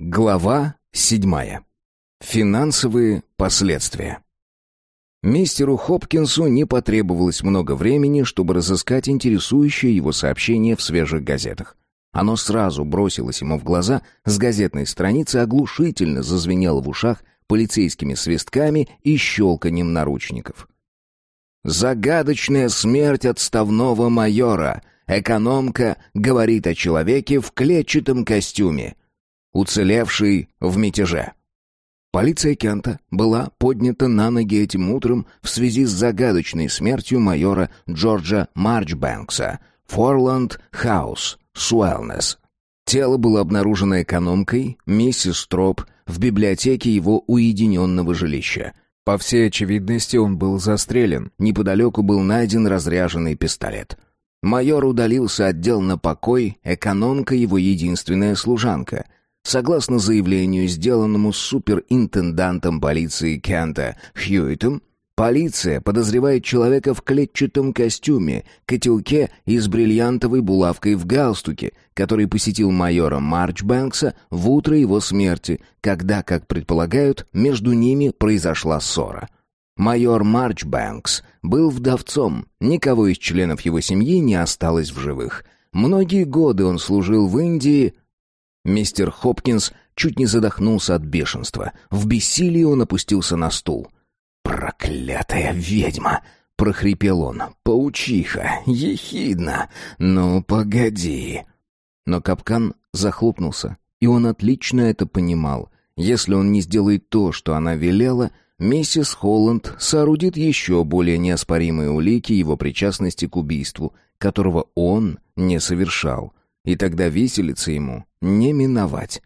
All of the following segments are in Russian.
Глава седьмая. Финансовые последствия. Мистеру Хопкинсу не потребовалось много времени, чтобы разыскать интересующее его сообщение в свежих газетах. Оно сразу бросилось ему в глаза, с газетной страницы оглушительно зазвенело в ушах полицейскими свистками и щелканием наручников. «Загадочная смерть отставного майора. Экономка говорит о человеке в клетчатом костюме. Уцелевший в мятеже». Полиция Кента была поднята на ноги этим утром в связи с загадочной смертью майора Джорджа Марчбэнкса, Форланд Хаус, Суэлнес. Тело было обнаружено экономкой, миссис Троп, в библиотеке его уединенного жилища. По всей очевидности он был застрелен. Неподалеку был найден разряженный пистолет. Майор удалился от дел на покой, экономка его единственная служанка — Согласно заявлению, сделанному суперинтендантом полиции Кента Хьюитом, полиция подозревает человека в клетчатом костюме, котелке и с бриллиантовой булавкой в галстуке, который посетил майора Марчбэнкса в утро его смерти, когда, как предполагают, между ними произошла ссора. Майор Марчбэнкс был вдовцом, никого из членов его семьи не осталось в живых. Многие годы он служил в Индии, Мистер Хопкинс чуть не задохнулся от бешенства. В бессилии он опустился на стул. «Проклятая ведьма!» — прохрипел он. «Паучиха! Ехидна! Ну, погоди!» Но капкан захлопнулся, и он отлично это понимал. Если он не сделает то, что она велела, миссис Холланд соорудит еще более неоспоримые улики его причастности к убийству, которого он не совершал. И тогда виселица ему не миновать.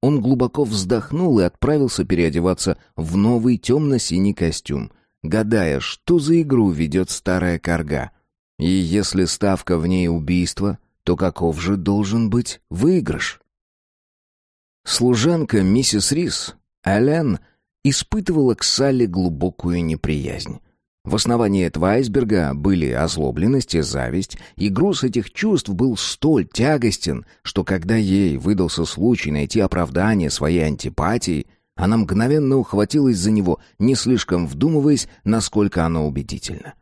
Он глубоко вздохнул и отправился переодеваться в новый темно-синий костюм, гадая, что за игру ведет старая корга. И если ставка в ней убийство, то каков же должен быть выигрыш? Служанка миссис Рис, Элен, испытывала к Салли глубокую неприязнь. В основании этого айсберга были озлобленность и зависть, и груз этих чувств был столь тягостен, что когда ей выдался случай найти оправдание своей антипатии, она мгновенно ухватилась за него, не слишком вдумываясь, насколько оно убедительно.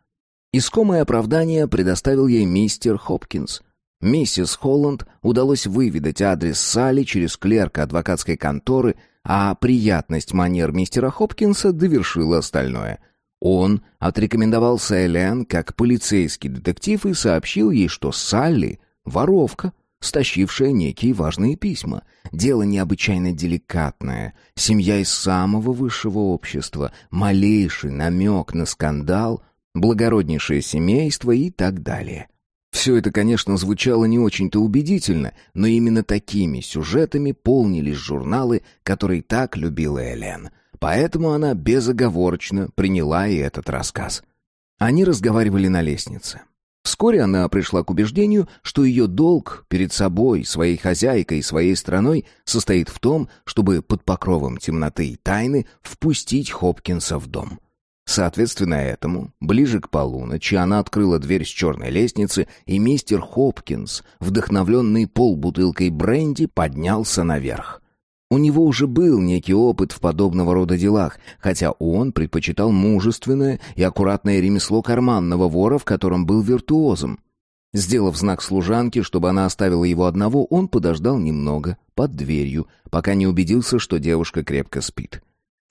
Искомое оправдание предоставил ей мистер Хопкинс. Миссис Холланд удалось выведать адрес Салли через клерка адвокатской конторы, а приятность манер мистера Хопкинса довершила остальное — он отрекомендовался Элен как полицейский детектив и сообщил ей, что Салли — воровка, стащившая некие важные письма. Дело необычайно деликатное. Семья из самого высшего общества, малейший намек на скандал, благороднейшее семейство и так далее. Все это, конечно, звучало не очень-то убедительно, но именно такими сюжетами полнились журналы, которые так любила Элен — Поэтому она безоговорочно приняла и этот рассказ. Они разговаривали на лестнице. Вскоре она пришла к убеждению, что ее долг перед собой, своей хозяйкой и своей страной состоит в том, чтобы под покровом темноты и тайны впустить Хопкинса в дом. Соответственно этому, ближе к полуночи, она открыла дверь с черной лестницы, и мистер Хопкинс, вдохновленный полбутылкой бренди, поднялся наверх. У него уже был некий опыт в подобного рода делах, хотя он предпочитал мужественное и аккуратное ремесло карманного вора, в котором был виртуозом. Сделав знак служанке, чтобы она оставила его одного, он подождал немного, под дверью, пока не убедился, что девушка крепко спит.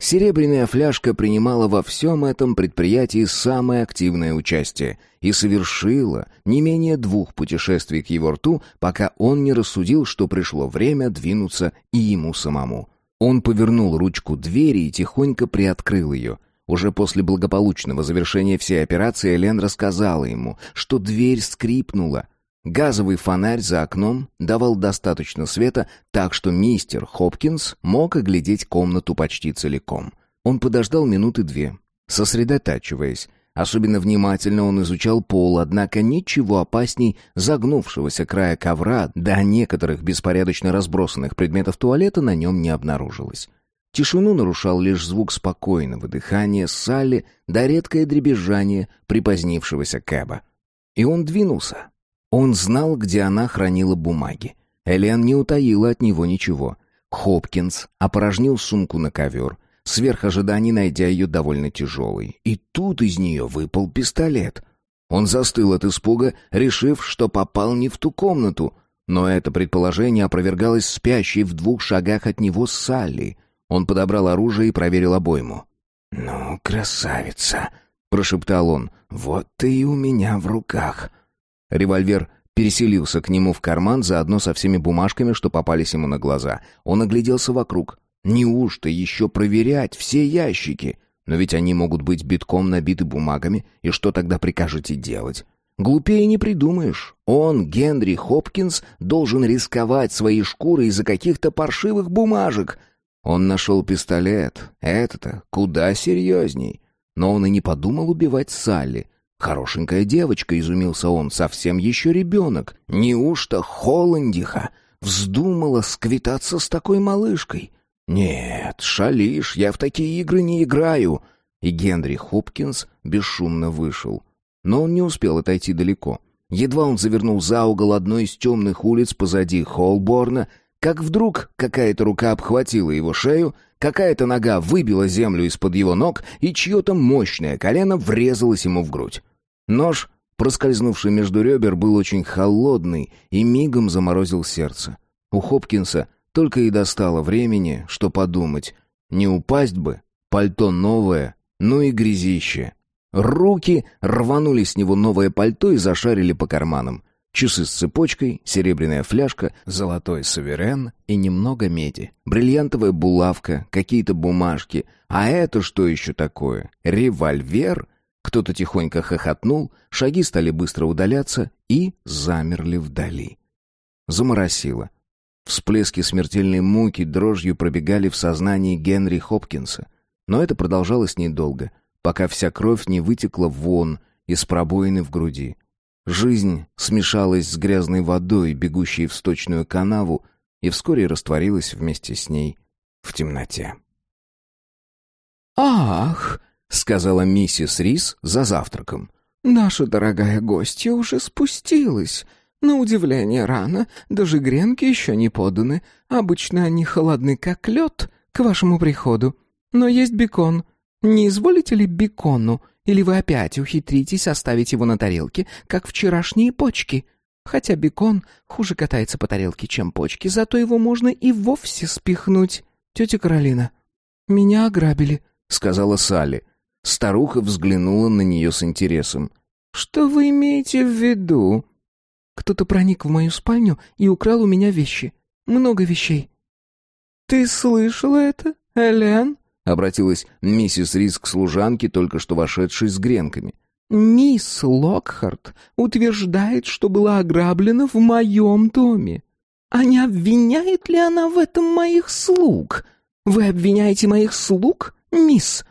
Серебряная фляжка принимала во всем этом предприятии самое активное участие и совершила не менее двух путешествий к его рту, пока он не рассудил, что пришло время двинуться и ему самому. Он повернул ручку двери и тихонько приоткрыл ее. Уже после благополучного завершения всей операции Элен рассказала ему, что дверь скрипнула, Газовый фонарь за окном давал достаточно света, так что мистер Хопкинс мог оглядеть комнату почти целиком. Он подождал минуты две, сосредотачиваясь. Особенно внимательно он изучал пол, однако ничего опасней загнувшегося края ковра до некоторых беспорядочно разбросанных предметов туалета на нем не обнаружилось. Тишину нарушал лишь звук спокойного дыхания Салли да редкое дребезжание припозднившегося Кэба. И он двинулся, он знал, где она хранила бумаги. Элен не утаила от него ничего. Хопкинс опорожнил сумку на ковер, сверх ожиданий найдя ее довольно тяжелой. И тут из нее выпал пистолет. Он застыл от испуга, решив, что попал не в ту комнату. Но это предположение опровергалось спящей в двух шагах от него Салли. Он подобрал оружие и проверил обойму. «Ну, красавица!» — прошептал он. «Вот ты и у меня в руках!» Револьвер переселился к нему в карман заодно со всеми бумажками, что попались ему на глаза. Он огляделся вокруг. Неужто еще проверять все ящики? Но ведь они могут быть битком набиты бумагами, и что тогда прикажете делать? Глупее не придумаешь. Он, Генри Хопкинс, должен рисковать своей шкурой из-за каких-то паршивых бумажек. Он нашел пистолет. Это-то куда серьезней. Но он и не подумал убивать Салли. Хорошенькая девочка, изумился он, совсем еще ребенок. Неужто Холландиха вздумала сквитаться с такой малышкой? «Нет, шалишь, я в такие игры не играю!» И Генри Хопкинс бесшумно вышел. Но он не успел отойти далеко. Едва он завернул за угол одной из темных улиц позади Холборна, как вдруг какая-то рука обхватила его шею, какая-то нога выбила землю из-под его ног, и чье-то мощное колено врезалось ему в грудь. Нож, проскользнувший между ребер, был очень холодный и мигом заморозил сердце. У Хопкинса только и достало времени, что подумать. Не упасть бы, пальто новое, ну и грязище. Руки рванули с него новое пальто и зашарили по карманам. Часы с цепочкой, серебряная фляжка, золотой суверен и немного меди. Бриллиантовая булавка, какие-то бумажки. А это что еще такое? Револьвер? Кто-то тихонько хохотнул, шаги стали быстро удаляться и замерли вдали. Заморосило. Всплески смертельной муки дрожью пробегали в сознании Генри Хопкинса. Но это продолжалось недолго, пока вся кровь не вытекла вон из пробоины в груди. Жизнь смешалась с грязной водой, бегущей в сточную канаву, и вскоре растворилась вместе с ней в темноте. «Ах!» — сказала миссис Рис за завтраком. «Наша дорогая гостья уже спустилась. На удивление рано, даже гренки еще не поданы. Обычно они холодны, как лед, к вашему приходу. Но есть бекон. Не изволите ли бекону? Или вы опять ухитритесь оставить его на тарелке, как вчерашние почки? Хотя бекон хуже катается по тарелке, чем почки, зато его можно и вовсе спихнуть. Тетя Каролина, меня ограбили, — сказала Салли. Старуха взглянула на нее с интересом. «Что вы имеете в виду?» Кто-то проник в мою спальню и украл у меня вещи. Много вещей. «Ты слышала это, Элен?» — обратилась миссис Рис к служанке, только что вошедшей с гренками. «Мисс Локхарт утверждает, что была ограблена в моем доме. А не обвиняет ли она в этом моих слуг? Вы обвиняете моих слуг, мисс?»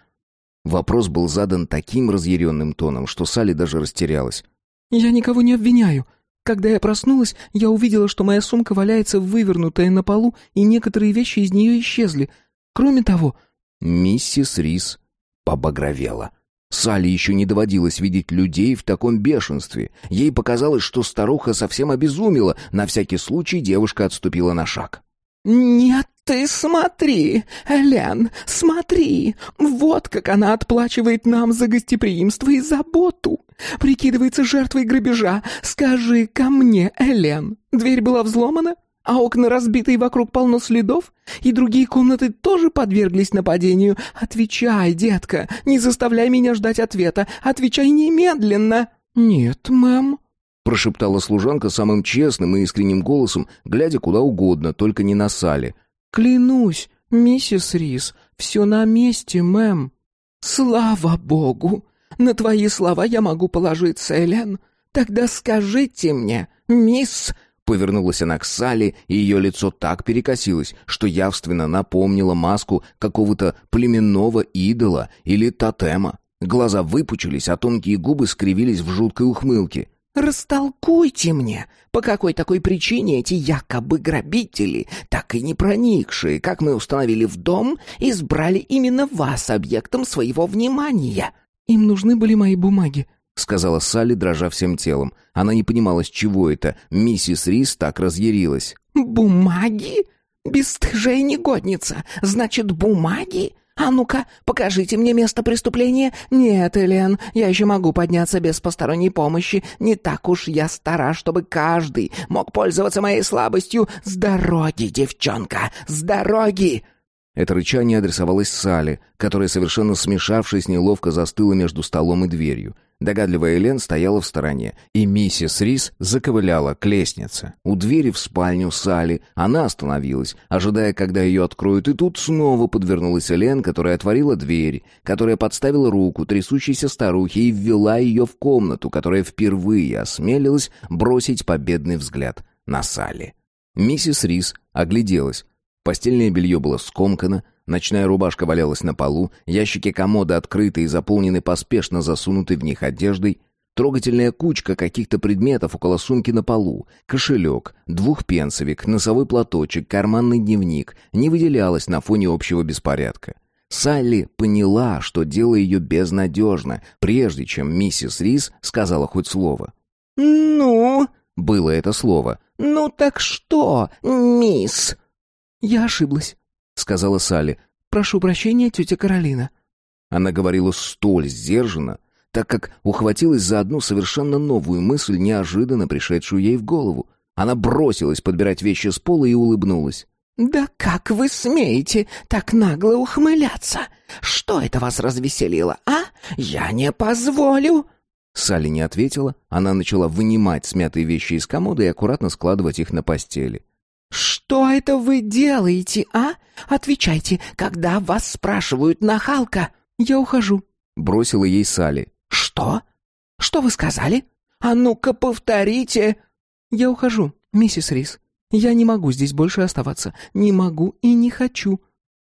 Вопрос был задан таким разъяренным тоном, что Салли даже растерялась. «Я никого не обвиняю. Когда я проснулась, я увидела, что моя сумка валяется вывернутая на полу, и некоторые вещи из нее исчезли. Кроме того... Миссис Рис побагровела. Салли еще не доводилось видеть людей в таком бешенстве. Ей показалось, что старуха совсем обезумела. На всякий случай девушка отступила на шаг. «Нет, ты смотри, Элен, смотри! Вот как она отплачивает нам за гостеприимство и заботу! Прикидывается жертвой грабежа. Скажи ко мне, Элен, дверь была взломана? А окна разбиты и вокруг полно следов? И другие комнаты тоже подверглись нападению? Отвечай, детка, не заставляй меня ждать ответа. Отвечай немедленно!» «Нет, мэм», прошептала служанка самым честным и искренним голосом, глядя куда угодно, только не на Сале. «Клянусь, миссис Рис, все на месте, мэм». «Слава богу! На твои слова я могу положиться, Элен. Тогда скажите мне, мисс...» Повернулась она к Салли, и ее лицо так перекосилось, что явственно напомнило маску какого-то племенного идола или тотема. Глаза выпучились, а тонкие губы скривились в жуткой ухмылке. «Растолкуйте мне, по какой такой причине эти якобы грабители, так и не проникшие, как мы установили в дом, избрали именно вас объектом своего внимания?» «Им нужны были мои бумаги», — сказала Салли, дрожа всем телом. Она не понимала, с чего это. Миссис Рис так разъярилась. «Бумаги? бесстыжая негодница! Значит, бумаги? А ну-ка, покажите мне место преступления. Нет, Элен, я еще могу подняться без посторонней помощи. Не так уж я стара, чтобы каждый мог пользоваться моей слабостью. С дороги, девчонка, с дороги!» Это рычание адресовалось Сале, которая, совершенно смешавшись, неловко застыла между столом и дверью. Догадливая Элен стояла в стороне, и миссис Рис заковыляла к лестнице. У двери в спальню Сали она остановилась, ожидая, когда ее откроют, и тут снова подвернулась Элен, которая отворила дверь, которая подставила руку трясущейся старухе и ввела ее в комнату, которая впервые осмелилась бросить победный взгляд на Сали. Миссис Рис огляделась. Постельное белье было скомкано, ночная рубашка валялась на полу, ящики комода открыты и заполнены поспешно засунутой в них одеждой, трогательная кучка каких-то предметов около сумки на полу, кошелек, двухпенсовик, носовой платочек, карманный дневник не выделялась на фоне общего беспорядка. Салли поняла, что дело ее безнадежно, прежде чем миссис Рис сказала хоть слово. «Ну?» — было это слово. «Ну так что, мисс?» «Я ошиблась», — сказала Салли. «Прошу прощения, тетя Каролина». Она говорила столь сдержанно, так как ухватилась за одну совершенно новую мысль, неожиданно пришедшую ей в голову. Она бросилась подбирать вещи с пола и улыбнулась. «Да как вы смеете так нагло ухмыляться? Что это вас развеселило, а? Я не позволю!» Салли не ответила. Она начала вынимать смятые вещи из комода и аккуратно складывать их на постели. «Что это вы делаете, а? Отвечайте, когда вас спрашивают, нахалка!» «Я ухожу», — бросила ей Салли. «Что? Что вы сказали? А ну-ка повторите!» «Я ухожу, миссис Рис. Я не могу здесь больше оставаться. Не могу и не хочу».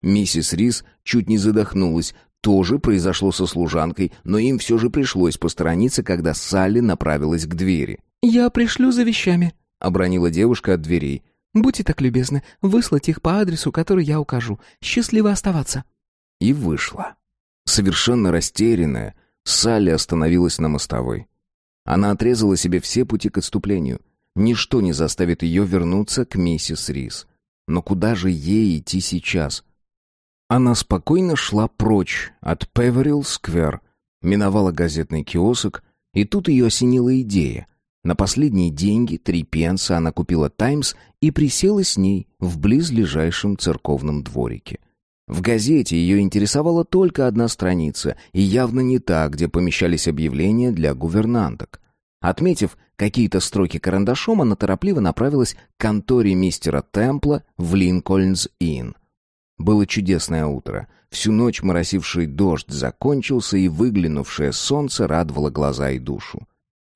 Миссис Рис чуть не задохнулась. Тоже произошло со служанкой, но им все же пришлось посторониться, когда Салли направилась к двери. «Я пришлю за вещами», — обронила девушка от дверей. Будьте так любезны, выслать их по адресу, который я укажу. Счастливо оставаться». И вышла. Совершенно растерянная, Салли остановилась на мостовой. Она отрезала себе все пути к отступлению. Ничто не заставит ее вернуться к миссис Рис. Но куда же ей идти сейчас? Она спокойно шла прочь от Певерилл-сквер, миновала газетный киосок, и тут ее осенила идея. На последние деньги, три пенса, она купила «Таймс» и присела с ней в близлежащем церковном дворике. В газете ее интересовала только одна страница, и явно не та, где помещались объявления для гувернанток. Отметив какие-то строки карандашом, она торопливо направилась к конторе мистера Темпла в Линкольнс-Инн. Было чудесное утро. Всю ночь моросивший дождь закончился, и выглянувшее солнце радовало глаза и душу.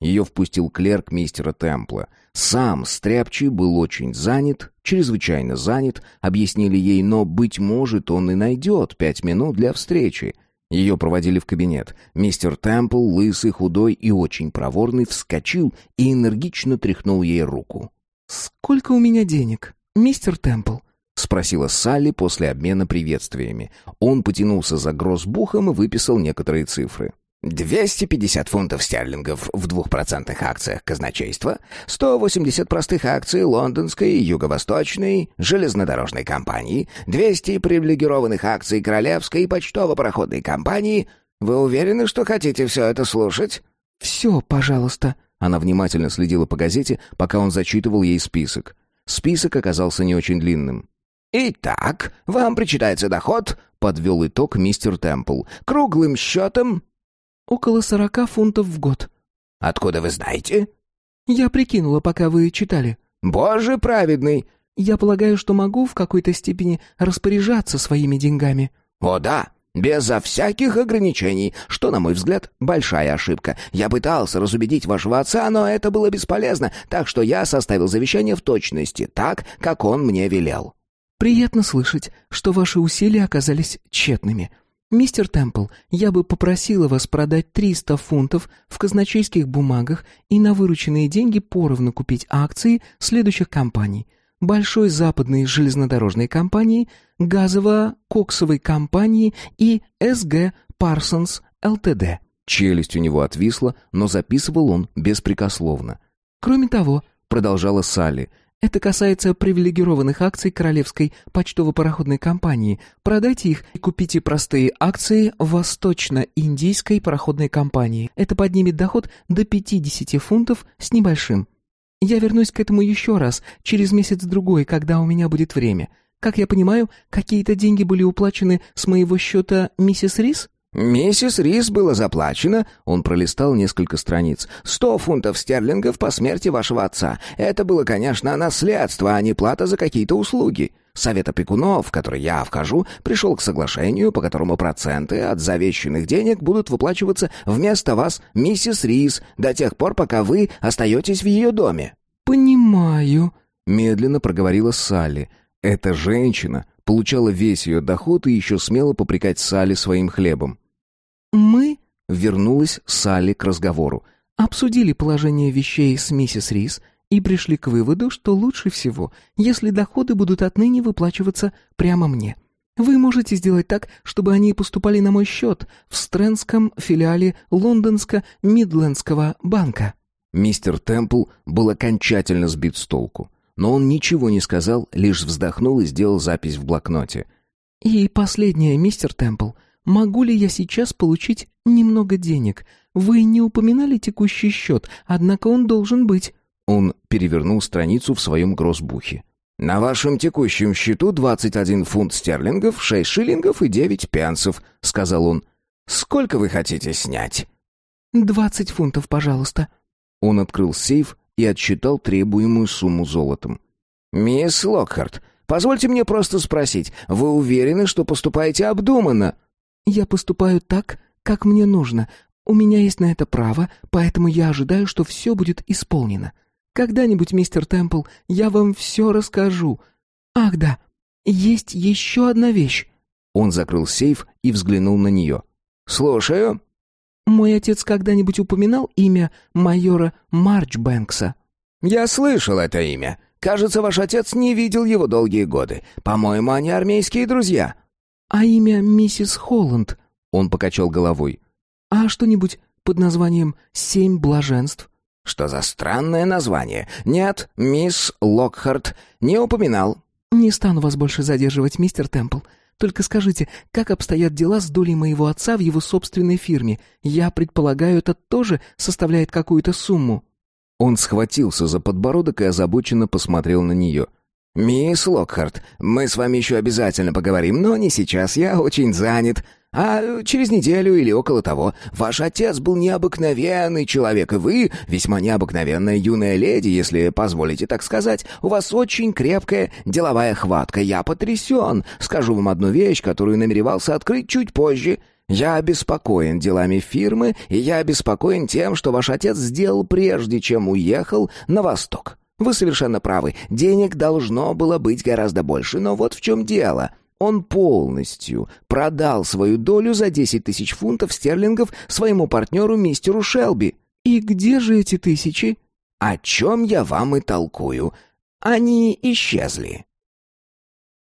Ее впустил клерк мистера Темпла. Сам Стряпчий был очень занят, чрезвычайно занят, объяснили ей, но, быть может, он и найдет пять минут для встречи. Ее проводили в кабинет. Мистер Темпл, лысый, худой и очень проворный, вскочил и энергично тряхнул ей руку. «Сколько у меня денег, мистер Темпл?» — спросила Салли после обмена приветствиями. Он потянулся за гроссбухом и выписал некоторые цифры. 250 фунтов стерлингов в двухпроцентных акциях казначейства, 180 простых акций лондонской и юго-восточной железнодорожной компании, 200 привилегированных акций королевской и почтово-проходной компании. Вы уверены, что хотите все это слушать? «Все, пожалуйста». Она внимательно следила по газете, пока он зачитывал ей список. Список оказался не очень длинным. «Итак, вам причитается доход», — подвел итог мистер Темпл. «Круглым счетом Около сорока фунтов в год. Откуда вы знаете? Я прикинула, пока вы читали. Боже праведный! Я полагаю, что могу в какой-то степени распоряжаться своими деньгами. О да, безо всяких ограничений, что, на мой взгляд, большая ошибка. Я пытался разубедить вашего отца, но это было бесполезно, так что я составил завещание в точности, так, как он мне велел. Приятно слышать, что ваши усилия оказались тщетными. «Мистер Темпл, я бы попросила вас продать 300 фунтов в казначейских бумагах и на вырученные деньги поровну купить акции следующих компаний. Большой западной железнодорожной компании, газово-коксовой компании и СГ Парсонс ЛТД». Челюсть у него отвисла, но записывал он беспрекословно. «Кроме того», — продолжала Салли, Это касается привилегированных акций Королевской почтово-пароходной компании. Продайте их и купите простые акции Восточно-Индийской пароходной компании. Это поднимет доход до 50 фунтов с небольшим. Я вернусь к этому еще раз, через месяц-другой, когда у меня будет время. Как я понимаю, какие-то деньги были уплачены с моего счета миссис Рис?» «Миссис Рис было заплачено...» Он пролистал несколько страниц. «Сто фунтов стерлингов по смерти вашего отца. Это было, конечно, наследство, а не плата за какие-то услуги. Совет опекунов, в который я вхожу, пришел к соглашению, по которому проценты от завещанных денег будут выплачиваться вместо вас, миссис Рис, до тех пор, пока вы остаетесь в ее доме». «Понимаю», — медленно проговорила Салли. «Эта женщина получала весь ее доход и еще смело попрекать Салли своим хлебом. «Мы...» — вернулась Салли к разговору. «Обсудили положение вещей с миссис Рис и пришли к выводу, что лучше всего, если доходы будут отныне выплачиваться прямо мне. Вы можете сделать так, чтобы они поступали на мой счет в Стрэнском филиале Лондонско-Мидлендского банка». Мистер Темпл был окончательно сбит с толку. Но он ничего не сказал, лишь вздохнул и сделал запись в блокноте. «И последнее, мистер Темпл. Могу ли я сейчас получить немного денег? Вы не упоминали текущий счет, однако он должен быть». Он перевернул страницу в своем гроссбухе. «На вашем текущем счету 21 фунт стерлингов, 6 шиллингов и 9 пенсов», — сказал он. «Сколько вы хотите снять?» «Двадцать фунтов, пожалуйста». Он открыл сейф и отсчитал требуемую сумму золотом. «Мисс Локхарт, позвольте мне просто спросить, вы уверены, что поступаете обдуманно?» «Я поступаю так, как мне нужно. У меня есть на это право, поэтому я ожидаю, что все будет исполнено. Когда-нибудь, мистер Темпл, я вам все расскажу. Ах да, есть еще одна вещь». Он закрыл сейф и взглянул на нее. «Слушаю». Мой отец когда-нибудь упоминал имя майора Марчбэнкса? Я слышал это имя. Кажется, ваш отец не видел его долгие годы. По-моему, они армейские друзья. А имя миссис Холланд? Он покачал головой. А что-нибудь под названием «Семь блаженств»? Что за странное название? Нет, мисс Локхарт не упоминал. Не стану вас больше задерживать, мистер Темпл. Только скажите, как обстоят дела с долей моего отца в его собственной фирме? Я предполагаю, это тоже составляет какую-то сумму». Он схватился за подбородок и озабоченно посмотрел на нее. «Мисс Локхарт, мы с вами еще обязательно поговорим, но не сейчас, я очень занят. А через неделю или около того ваш отец был необыкновенный человек, и вы весьма необыкновенная юная леди, если позволите так сказать. У вас очень крепкая деловая хватка. Я потрясен. Скажу вам одну вещь, которую намеревался открыть чуть позже». Я обеспокоен делами фирмы, и я обеспокоен тем, что ваш отец сделал прежде, чем уехал на восток. Вы совершенно правы, денег должно было быть гораздо больше, но вот в чем дело. Он полностью продал свою долю за 10 тысяч фунтов стерлингов своему партнеру мистеру Шелби. «И где же эти тысячи?» «О чем я вам и толкую. Они исчезли».